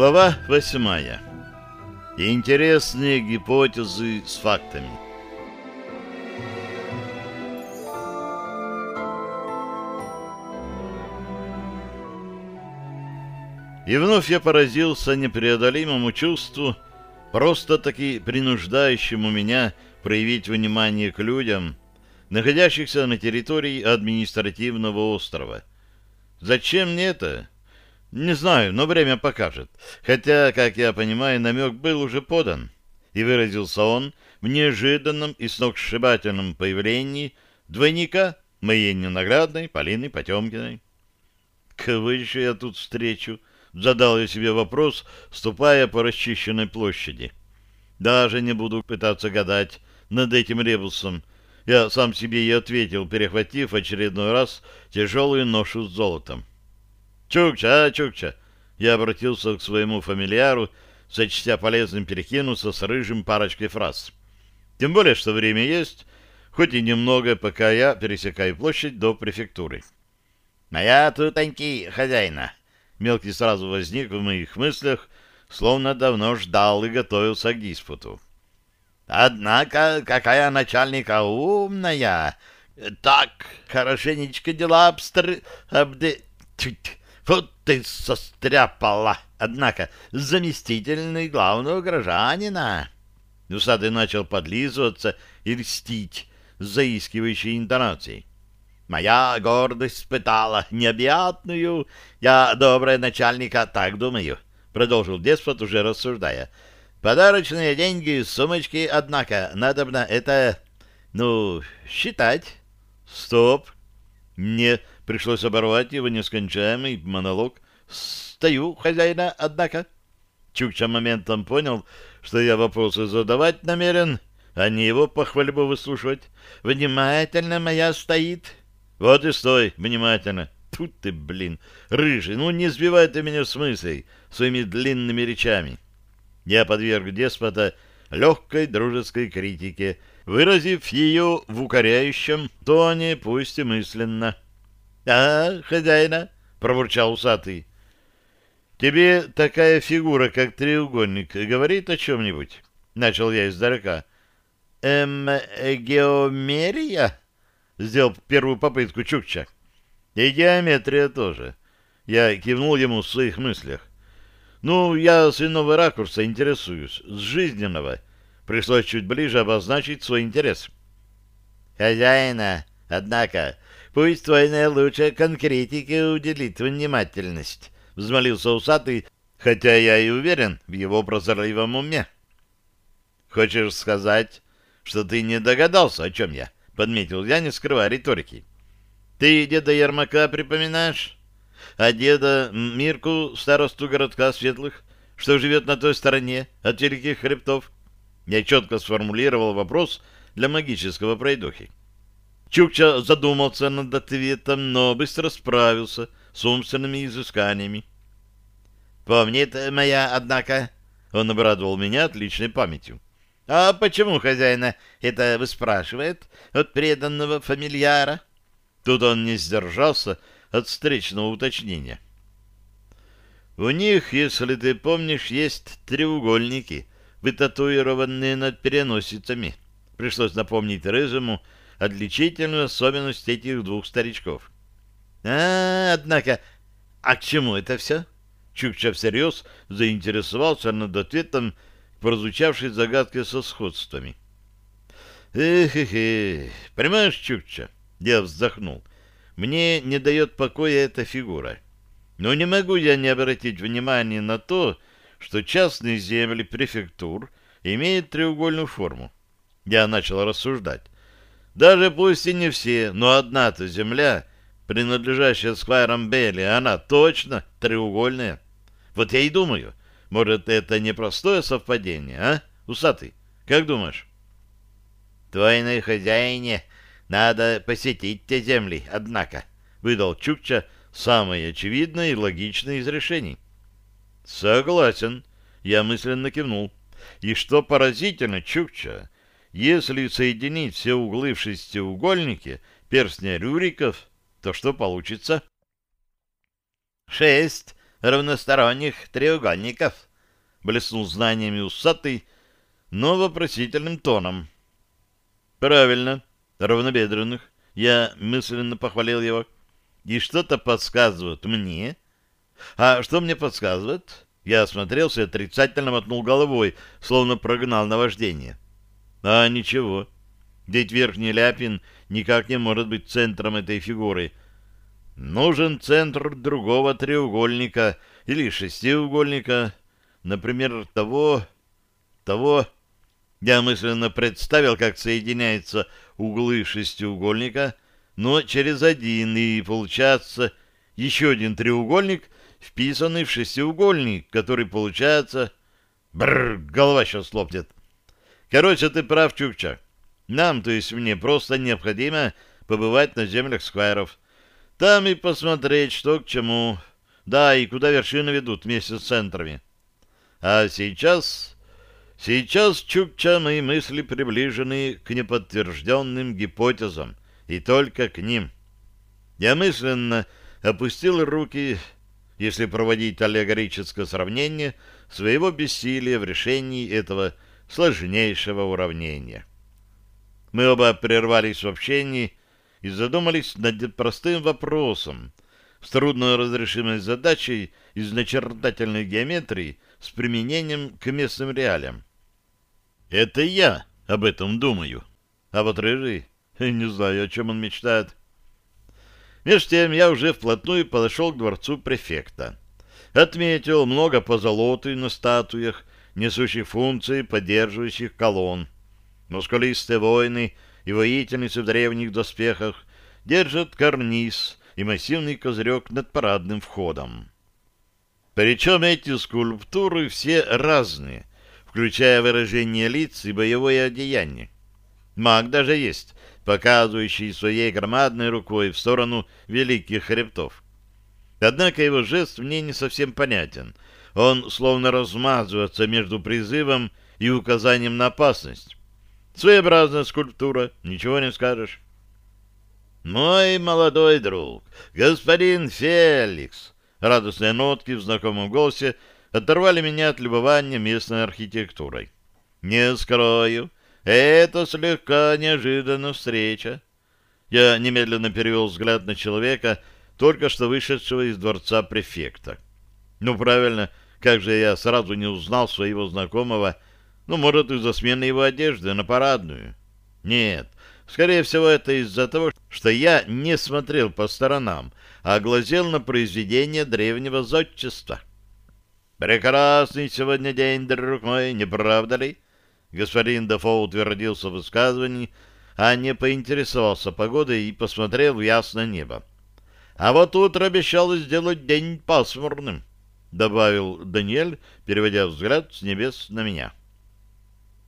Глава восьмая. Интересные гипотезы с фактами. И вновь я поразился непреодолимому чувству, просто-таки принуждающему меня проявить внимание к людям, находящихся на территории административного острова. Зачем мне это? Не знаю, но время покажет. Хотя, как я понимаю, намек был уже подан. И выразился он в неожиданном и сногсшибательном появлении двойника моей ненаградной Полины Потемкиной. Кого еще я тут встречу? Задал я себе вопрос, ступая по расчищенной площади. Даже не буду пытаться гадать над этим ребусом. Я сам себе и ответил, перехватив очередной раз тяжелую ношу с золотом. «Чукча, а, Чукча!» Я обратился к своему фамильяру, сочтя полезным перекинуться с рыжим парочкой фраз. Тем более, что время есть, хоть и немного, пока я пересекаю площадь до префектуры. «Моя тутоньки, хозяина!» Мелкий сразу возник в моих мыслях, словно давно ждал и готовился к диспуту. «Однако, какая начальника умная! Так, хорошенечко дела обстр... обде... Вот ты состряпала! Однако, заместительный главного горожанина!» Усатый начал подлизываться и льстить с заискивающей интонацией. Моя гордость испытала необъятную. Я, добрая начальника, так думаю, — продолжил деспот, уже рассуждая. Подарочные деньги, сумочки, однако, надо бы это, ну, считать. Стоп. Мне пришлось оборвать его нескончаемый монолог. Стою, хозяина, однако. Чукча моментом понял, что я вопросы задавать намерен, а не его похвальбу выслушивать. Внимательно моя стоит, вот и стой, внимательно. Тут ты, блин, рыжий, ну не сбивай ты меня с мыслей своими длинными речами. Я подверг деспота легкой дружеской критике, выразив ее в укоряющем тоне, пусть и мысленно. — А, хозяина, — пробурчал усатый, — тебе такая фигура, как треугольник, говорит о чем-нибудь? — начал я издалека. — Эм, геомерия? Сделал первую попытку Чукча. И геометрия тоже. Я кивнул ему в своих мыслях. Ну, я с иного ракурса интересуюсь, с жизненного. Пришлось чуть ближе обозначить свой интерес. Хозяина, однако, пусть твой наилучшая конкретике уделит внимательность, взмолился усатый, хотя я и уверен в его прозорливом уме. Хочешь сказать, что ты не догадался, о чем я? подметил я, не скрывая риторики. Ты деда Ермака припоминаешь? А деда Мирку, старосту городка Светлых, что живет на той стороне от великих хребтов? Я четко сформулировал вопрос для магического пройдохи. Чукча задумался над ответом, но быстро справился с умственными изысканиями. «Помнит моя, однако...» Он обрадовал меня отличной памятью. А почему хозяина это выспрашивает от преданного фамильяра? Тут он не сдержался от встречного уточнения. У них, если ты помнишь, есть треугольники, вытатуированные над переносицами. Пришлось напомнить Рыжему отличительную особенность этих двух старичков. А, однако, а к чему это все? Чукча всерьез заинтересовался над ответом прозвучавшей загадкой со сходствами. «Эх-эх-эх, понимаешь, Чукча?» Я вздохнул. «Мне не дает покоя эта фигура. Но не могу я не обратить внимания на то, что частные земли префектур имеют треугольную форму. Я начал рассуждать. Даже пусть и не все, но одна-то земля, принадлежащая Сквайрам Белли, она точно треугольная. Вот я и думаю, может, это непростое совпадение, а, усатый? Как думаешь? Твойной хозяине надо посетить те земли, однако, выдал Чукча самое очевидное и логичное из решений. Согласен, я мысленно кивнул. И что поразительно, Чукча, если соединить все углы в шестиугольнике перстня Рюриков, то что получится? Шесть равносторонних треугольников, блеснул знаниями усатый, но вопросительным тоном. Правильно, равнобедренных. Я мысленно похвалил его. И что-то подсказывает мне. А что мне подсказывает? Я осмотрелся и отрицательно мотнул головой, словно прогнал наваждение. А ничего. Ведь верхний ляпин никак не может быть центром этой фигуры. Нужен центр другого треугольника или шестиугольника, например, того, того... Я мысленно представил, как соединяются углы шестиугольника, но через один, и получается еще один треугольник, вписанный в шестиугольник, который получается... Бррр, голова сейчас лопнет. Короче, ты прав, Чукча. Нам, то есть мне, просто необходимо побывать на землях сквайров. Там и посмотреть, что к чему. Да, и куда вершины ведут вместе с центрами. А сейчас... Сейчас, Чукча, мои мысли приближены к неподтвержденным гипотезам, и только к ним. Я мысленно опустил руки, если проводить аллегорическое сравнение, своего бессилия в решении этого сложнейшего уравнения. Мы оба прервались в общении и задумались над простым вопросом с трудно разрешимой задачей из начертательной геометрии с применением к местным реалиям. Это я об этом думаю. А вот Рыжий, не знаю, о чем он мечтает. Между тем я уже вплотную подошел к дворцу префекта. Отметил много позолоты на статуях, несущих функции поддерживающих колонн. Мускулистые воины и воительницы в древних доспехах держат карниз и массивный козырек над парадным входом. Причем эти скульптуры все разные, включая выражение лиц и боевое одеяние. Маг даже есть, показывающий своей громадной рукой в сторону великих хребтов. Однако его жест мне не совсем понятен. Он словно размазывается между призывом и указанием на опасность. Своеобразная скульптура, ничего не скажешь. «Мой молодой друг, господин Феликс!» Радостные нотки в знакомом голосе оторвали меня от любования местной архитектурой. «Не скрою, это слегка неожиданная встреча». Я немедленно перевел взгляд на человека, только что вышедшего из дворца префекта. Ну, правильно, как же я сразу не узнал своего знакомого, ну, может, из-за смены его одежды на парадную. Нет, скорее всего, это из-за того, что я не смотрел по сторонам, а глазел на произведение древнего зодчества. «Прекрасный сегодня день, друг мой, не правда ли?» Господин Дефо утвердился в высказывании, а не поинтересовался погодой и посмотрел в ясное небо. «А вот утро обещало сделать день пасмурным», — добавил Даниэль, переводя взгляд с небес на меня.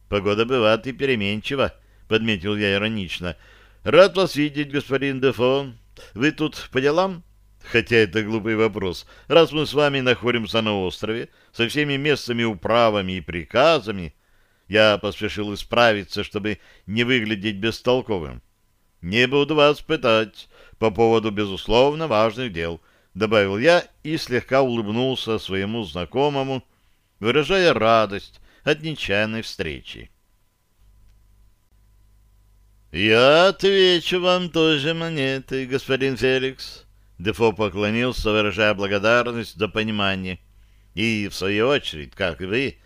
Погода бывает и переменчива, — подметил я иронично. — Рад вас видеть, господин Дефо. Вы тут по делам? Хотя это глупый вопрос. Раз мы с вами находимся на острове, со всеми местными управами и приказами, я поспешил исправиться, чтобы не выглядеть бестолковым. Не буду вас пытать по поводу, безусловно, важных дел, — добавил я и слегка улыбнулся своему знакомому, выражая радость от нечаянной встречи. «Я отвечу вам тоже монеты, господин Феликс», — Дефо поклонился, выражая благодарность за понимание. «И, в свою очередь, как и вы,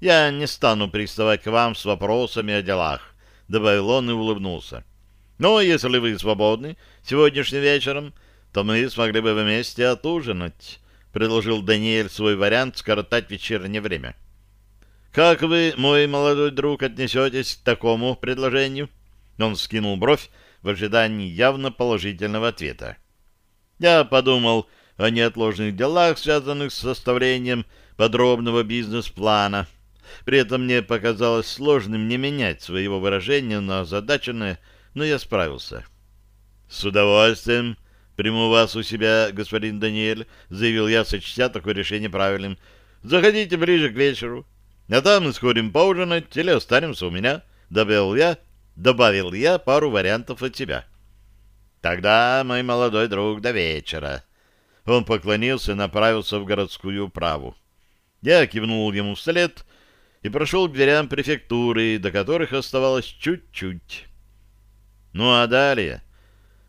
я не стану приставать к вам с вопросами о делах», — добавил он и улыбнулся. «Но если вы свободны сегодняшним вечером, то мы смогли бы вместе отужинать», — предложил Даниэль свой вариант скоротать вечернее время. «Как вы, мой молодой друг, отнесетесь к такому предложению?» Он скинул бровь в ожидании явно положительного ответа. Я подумал о неотложных делах, связанных с составлением подробного бизнес-плана. При этом мне показалось сложным не менять своего выражения на озадаченное, но я справился. — С удовольствием приму вас у себя, господин Даниэль, — заявил я, сочтя такое решение правильным. — Заходите ближе к вечеру. А там мы сходим поужинать или останемся у меня, — добавил я, добавил я пару вариантов от тебя. Тогда, мой молодой друг, до вечера. Он поклонился и направился в городскую управу. Я кивнул ему вслед и прошел к дверям префектуры, до которых оставалось чуть-чуть. Ну а далее...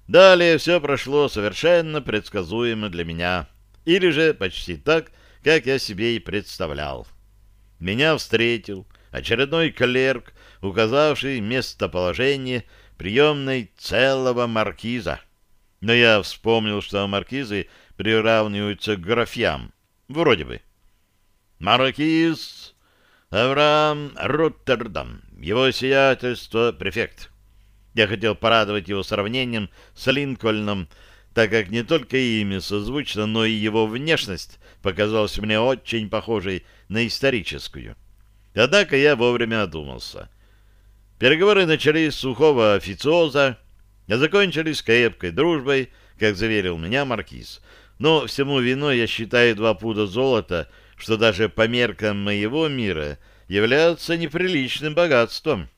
Далее все прошло совершенно предсказуемо для меня. Или же почти так, как я себе и представлял. Меня встретил очередной клерк, указавший местоположение приемной целого маркиза. Но я вспомнил, что маркизы приравниваются к графьям. Вроде бы. Маркиз Авраам Роттердам, его сиятельство префект. Я хотел порадовать его сравнением с Линкольном, так как не только имя созвучно, но и его внешность показалась мне очень похожей на историческую. Однако я вовремя одумался. Переговоры начались с сухого официоза, а закончились крепкой дружбой, как заверил меня маркиз. Но всему виной я считаю два пуда золота, что даже по меркам моего мира является неприличным богатством.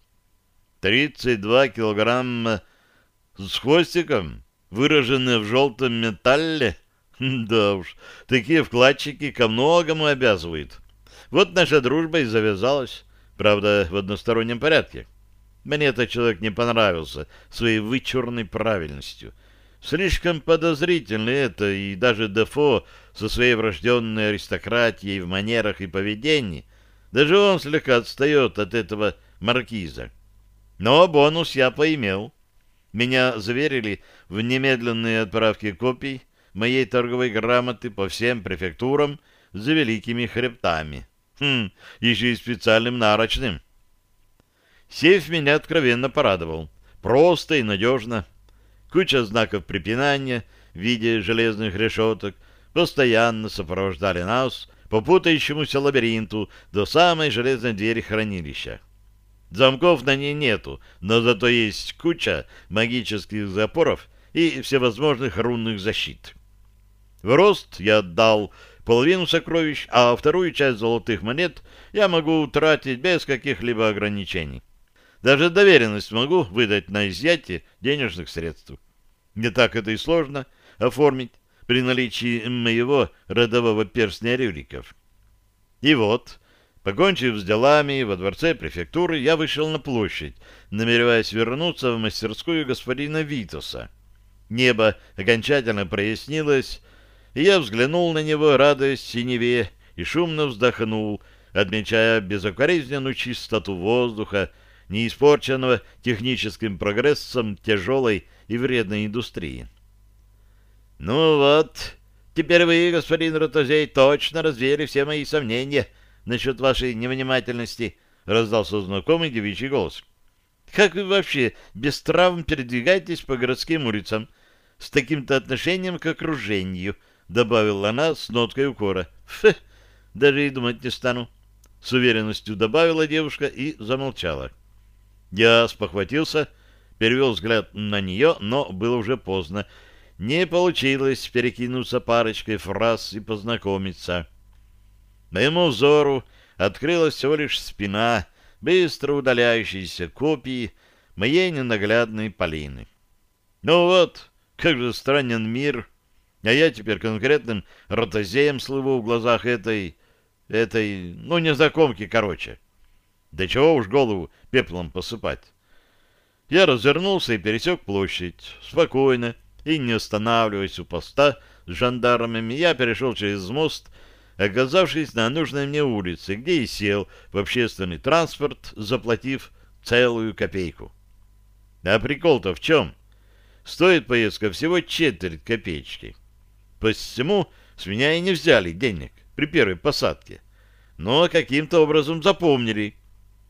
32 килограмма с хвостиком, выраженные в желтом металле? Да уж, такие вкладчики ко многому обязывают. Вот наша дружба и завязалась, правда, в одностороннем порядке. Мне этот человек не понравился своей вычурной правильностью. Слишком подозрительно это, и даже Дефо со своей врожденной аристократией в манерах и поведении, даже он слегка отстает от этого маркиза. Но бонус я поимел. Меня заверили в немедленной отправке копий моей торговой грамоты по всем префектурам за великими хребтами. Хм, еще и специальным нарочным. Сейф меня откровенно порадовал. Просто и надежно. Куча знаков препинания в виде железных решеток постоянно сопровождали нас по путающемуся лабиринту до самой железной двери хранилища. Замков на ней нету, но зато есть куча магических запоров и всевозможных рунных защит. В рост я отдал половину сокровищ, а вторую часть золотых монет я могу тратить без каких-либо ограничений. Даже доверенность могу выдать на изъятие денежных средств. Не так это и сложно оформить при наличии моего родового перстня Рюриков. И вот Покончив с делами во дворце префектуры, я вышел на площадь, намереваясь вернуться в мастерскую господина Витоса. Небо окончательно прояснилось, и я взглянул на него, радуясь синеве, и шумно вздохнул, отмечая безукоризненную чистоту воздуха, не испорченного техническим прогрессом тяжелой и вредной индустрии. «Ну вот, теперь вы, господин Ротозей, точно развеяли все мои сомнения», насчет вашей невнимательности, — раздался знакомый девичий голос. — Как вы вообще без травм передвигаетесь по городским улицам с таким-то отношением к окружению? — добавила она с ноткой укора. — Фе, даже и думать не стану. С уверенностью добавила девушка и замолчала. Я спохватился, перевел взгляд на нее, но было уже поздно. Не получилось перекинуться парочкой фраз и познакомиться. Моему взору открылась всего лишь спина быстро удаляющейся копии моей ненаглядной Полины. Ну вот, как же странен мир, а я теперь конкретным ротозеем слыву в глазах этой... этой... ну, незнакомки, короче. Да чего уж голову пеплом посыпать. Я развернулся и пересек площадь. Спокойно и не останавливаясь у поста с жандармами, я перешел через мост оказавшись на нужной мне улице, где и сел в общественный транспорт, заплатив целую копейку. А прикол-то в чем? Стоит поездка всего четверть копеечки. Посему с меня и не взяли денег при первой посадке, но каким-то образом запомнили.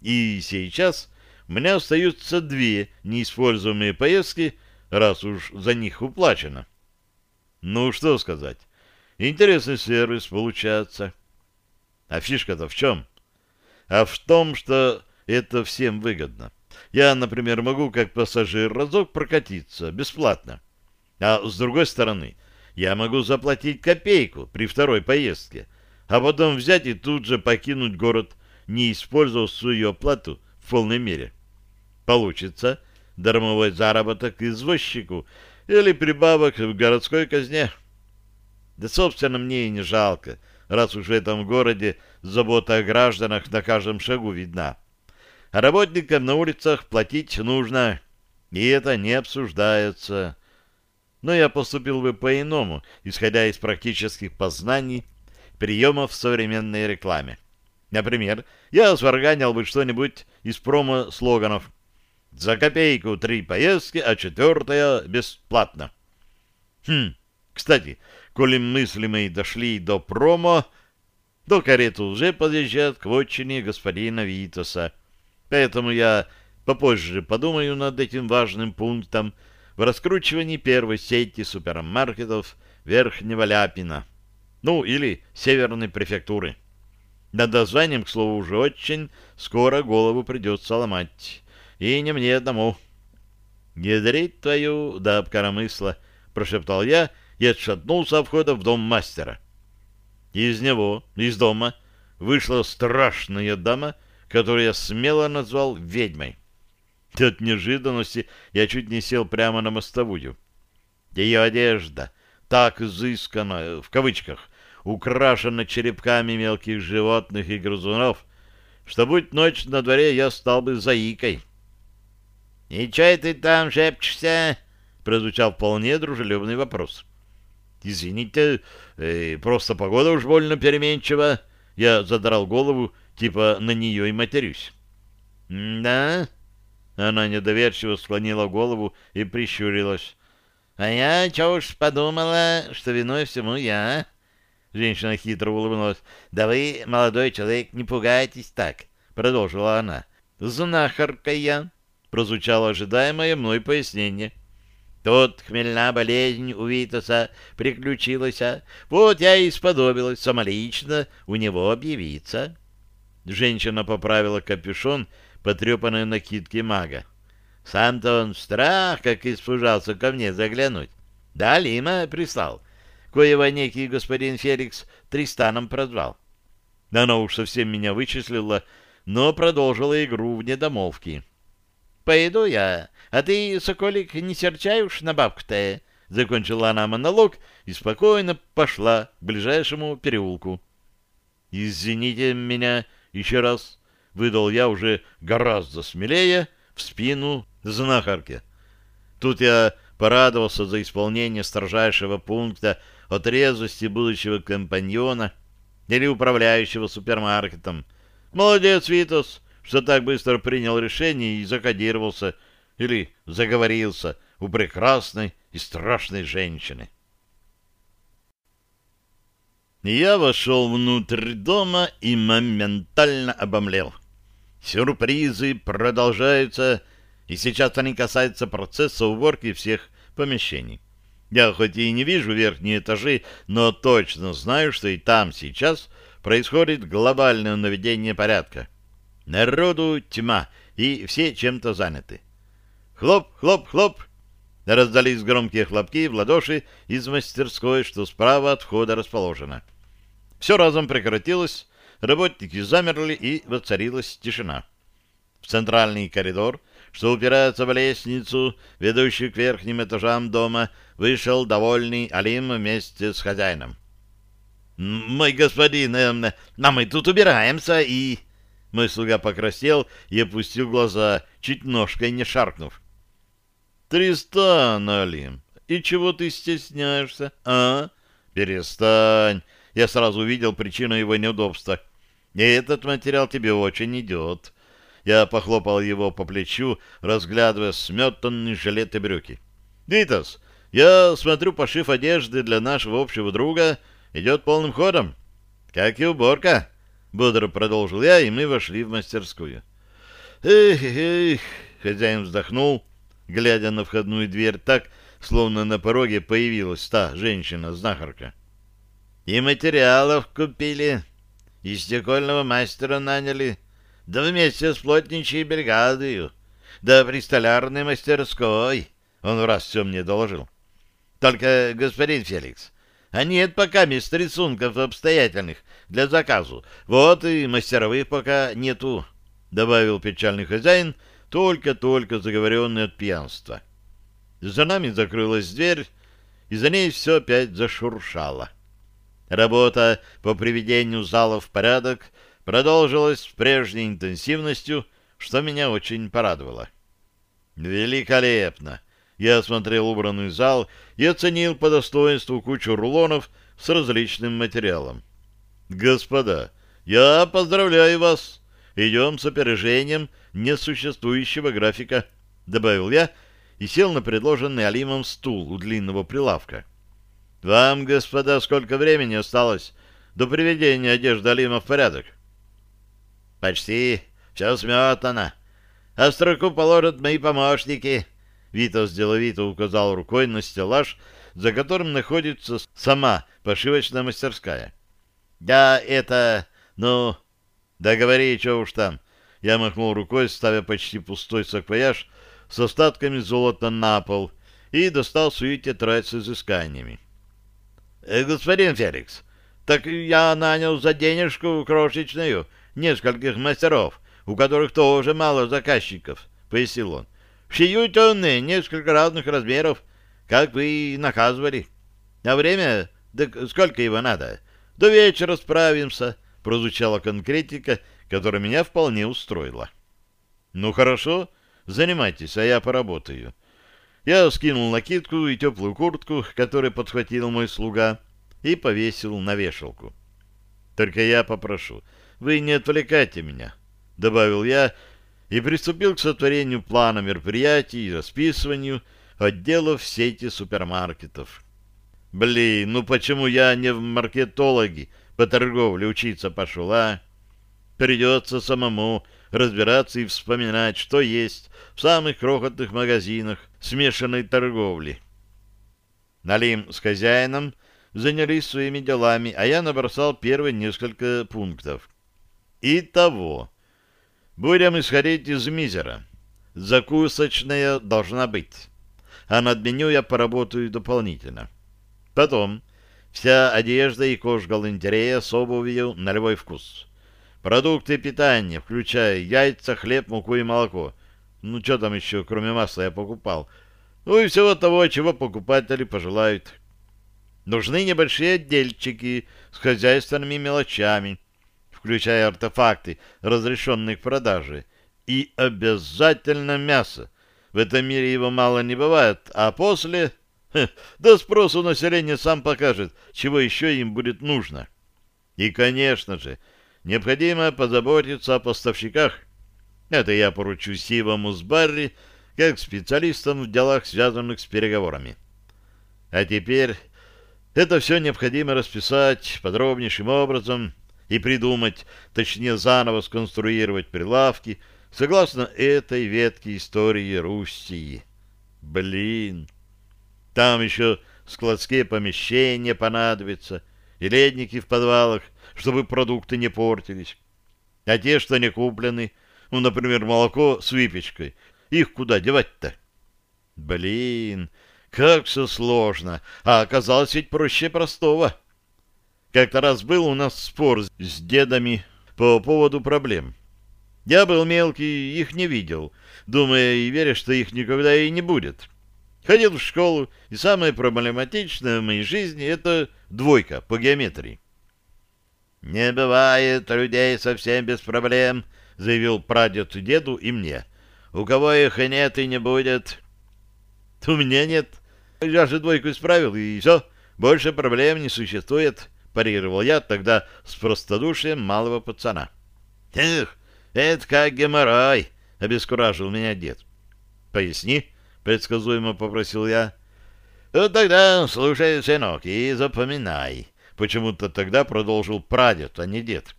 И сейчас у меня остаются две неиспользуемые поездки, раз уж за них уплачено. Ну, что сказать. Интересный сервис получается. А фишка-то в чем? А в том, что это всем выгодно. Я, например, могу как пассажир разок прокатиться бесплатно. А с другой стороны, я могу заплатить копейку при второй поездке, а потом взять и тут же покинуть город, не использовав свою оплату в полной мере. Получится дармовой заработок извозчику или прибавок в городской казне. Да, собственно, мне и не жалко, раз уж в этом городе забота о гражданах на каждом шагу видна. А работникам на улицах платить нужно, и это не обсуждается. Но я поступил бы по-иному, исходя из практических познаний, приемов в современной рекламе. Например, я сварганил бы что-нибудь из промо-слоганов «За копейку три поездки, а четвертая бесплатно». Хм, кстати, коли мысли мои дошли до промо, то карета уже подъезжает к вотчине господина Витоса. Поэтому я попозже подумаю над этим важным пунктом в раскручивании первой сети супермаркетов Верхнего Ляпина, ну или Северной префектуры. Над названием, к слову, уже очень скоро голову придется ломать. И не мне одному. «Ядрить твою, да обкоромысла!» — прошептал я и отшатнулся от входа в дом мастера. Из него, из дома, вышла страшная дама, которую я смело назвал ведьмой. От неожиданности я чуть не сел прямо на мостовую. Ее одежда, так изысканная, в кавычках, украшена черепками мелких животных и грызунов, что, будь ночь на дворе, я стал бы заикой. — И чай ты там шепчешься? — прозвучал вполне дружелюбный вопрос. — Извините, э, просто погода уж больно переменчива. Я задрал голову, типа на нее и матерюсь. — Да? Она недоверчиво склонила голову и прищурилась. — А я, чё уж подумала, что виной всему я. Женщина хитро улыбнулась. — Да вы, молодой человек, не пугайтесь так, — продолжила она. — Знахарка я, — прозвучало ожидаемое мной пояснение. Тут хмельная болезнь у Витаса приключилась, а вот я и сподобилась самолично у него объявиться. Женщина поправила капюшон, потрепанной накидки мага. Сам-то он в страх, как испужался ко мне заглянуть. Да, Лима прислал коего некий господин Феликс Тристаном прозвал. Она уж совсем меня вычислила, но продолжила игру в недомолвки. — Пойду я, а ты, Соколик, не серчай уж на бабку-то, — закончила она монолог и спокойно пошла к ближайшему переулку. — Извините меня еще раз, — выдал я уже гораздо смелее в спину знахарке. Тут я порадовался за исполнение строжайшего пункта о трезвости будущего компаньона или управляющего супермаркетом. Молодец, Витас, что так быстро принял решение и закодировался или заговорился у прекрасной и страшной женщины. Я вошел внутрь дома и моментально обомлел. Сюрпризы продолжаются, и сейчас они касаются процесса уборки всех помещений. Я хоть и не вижу верхние этажи, но точно знаю, что и там сейчас происходит глобальное наведение порядка. Народу тьма, и все чем-то заняты. Хлоп, хлоп, хлоп. Раздались громкие хлопки в ладоши из мастерской, что справа от входа расположено. Все разом прекратилось, работники замерли, и воцарилась тишина. В центральный коридор что упирается в лестницу, ведущую к верхним этажам дома, вышел довольный Алим вместе с хозяином. «Мой господин, э, а мы тут убираемся и...» Мой слуга покраснел и опустил глаза, чуть ножкой не шаркнув. «Тристан, Алим, и чего ты стесняешься, а? Перестань!» Я сразу увидел причину его неудобства. «И этот материал тебе очень идет. Я похлопал его по плечу, разглядывая сметанные жилеты брюки. «Витас, я смотрю, пошив одежды для нашего общего друга идет полным ходом. Как и уборка». Бодро продолжил я, и мы вошли в мастерскую. «Эх, эх!» — хозяин вздохнул, глядя на входную дверь так, словно на пороге появилась та женщина-знахарка. «И материалов купили, и стекольного мастера наняли» да вместе с плотничьей бригадой, да при столярной мастерской. Он в раз все мне доложил. Только, господин Феликс, а нет пока мест рисунков обстоятельных для заказу. Вот и мастеровых пока нету, — добавил печальный хозяин, только-только заговоренный от пьянства. За нами закрылась дверь, и за ней все опять зашуршало. Работа по приведению зала в порядок продолжилась с прежней интенсивностью, что меня очень порадовало. «Великолепно!» Я осмотрел убранный зал и оценил по достоинству кучу рулонов с различным материалом. «Господа, я поздравляю вас! Идем с опережением несуществующего графика», — добавил я и сел на предложенный Алимом стул у длинного прилавка. «Вам, господа, сколько времени осталось до приведения одежды Алима в порядок?» «Почти. Все сметано. А строку положат мои помощники». Витас деловито указал рукой на стеллаж, за которым находится сама пошивочная мастерская. «Да, это... ну...» «Да говори, что уж там». Я махнул рукой, ставя почти пустой саквояж с остатками золота на пол и достал свою тетрадь с изысканиями. «Э, «Господин Феликс, так я нанял за денежку крошечную нескольких мастеров, у которых тоже мало заказчиков», — пояснил он. «Шьют тонны, несколько разных размеров, как вы и наказывали. А время... Да сколько его надо? До вечера справимся», — прозвучала конкретика, которая меня вполне устроила. «Ну хорошо, занимайтесь, а я поработаю». Я скинул накидку и теплую куртку, которую подхватил мой слуга, и повесил на вешалку. «Только я попрошу, вы не отвлекайте меня», — добавил я, и приступил к сотворению плана мероприятий и расписыванию отделов сети супермаркетов. Блин, ну почему я не в маркетологи по торговле учиться пошел, а? Придется самому разбираться и вспоминать, что есть в самых крохотных магазинах смешанной торговли. Налим с хозяином занялись своими делами, а я набросал первые несколько пунктов. Итого, будем исходить из мизера. Закусочная должна быть, а над меню я поработаю дополнительно. Потом вся одежда и кожгалантерея с обувью на любой вкус. Продукты питания, включая яйца, хлеб, муку и молоко. Ну, что там еще, кроме масла, я покупал. Ну и всего того, чего покупатели пожелают. Нужны небольшие отдельчики с хозяйственными мелочами, включая артефакты, разрешенные к продаже, и обязательно мясо. В этом мире его мало не бывает, а после... Хе, до спросу населения сам покажет, чего еще им будет нужно. И, конечно же, необходимо позаботиться о поставщиках. Это я поручу Сивому с Барри, как специалистам в делах, связанных с переговорами. А теперь это все необходимо расписать подробнейшим образом и придумать, точнее заново сконструировать прилавки согласно этой ветке истории Руссии. Блин! Там еще складские помещения понадобятся и ледники в подвалах, чтобы продукты не портились. А те, что не куплены, ну, например, молоко с выпечкой, их куда девать-то? Блин, как все сложно, а оказалось ведь проще простого. Как-то раз был у нас спор с дедами по поводу проблем. Я был мелкий, их не видел, думая и веря, что их никогда и не будет. Ходил в школу, и самое проблематичное в моей жизни — это двойка по геометрии. «Не бывает людей совсем без проблем», — заявил прадед деду и мне. «У кого их и нет, и не будет». «У меня нет. Я же двойку исправил, и все, больше проблем не существует», — парировал я тогда с простодушием малого пацана. «Эх, это как геморрой», — обескуражил меня дед. «Поясни», — предсказуемо попросил я. «Вот тогда слушай, сынок, и запоминай». Почему-то тогда продолжил прадед, а не дед.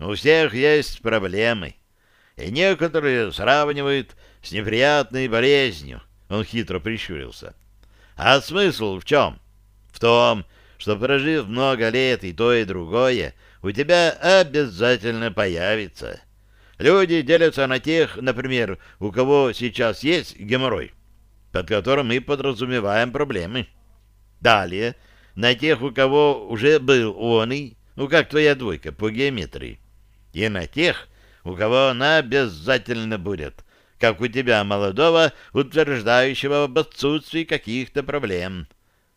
«У всех есть проблемы, и некоторые сравнивают с неприятной болезнью». Он хитро прищурился. «А смысл в чем? В том, что прожив много лет и то, и другое, у тебя обязательно появится. Люди делятся на тех, например, у кого сейчас есть геморрой, под которым мы подразумеваем проблемы. Далее, на тех, у кого уже был он и, ну как твоя двойка по геометрии, и на тех, у кого она обязательно будет, как у тебя, молодого, утверждающего об отсутствии каких-то проблем.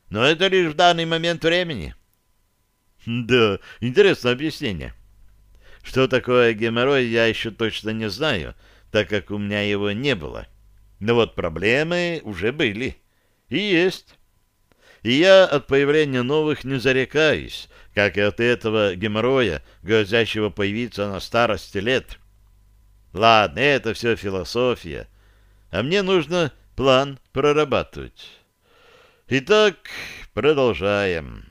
Но это лишь в данный момент времени. Да, интересное объяснение. Что такое геморрой, я еще точно не знаю, так как у меня его не было. Но вот проблемы уже были. И есть. И я от появления новых не зарекаюсь, как и от этого геморроя, грозящего появиться на старости лет. Ладно, это все философия. А мне нужно план прорабатывать. Итак, продолжаем.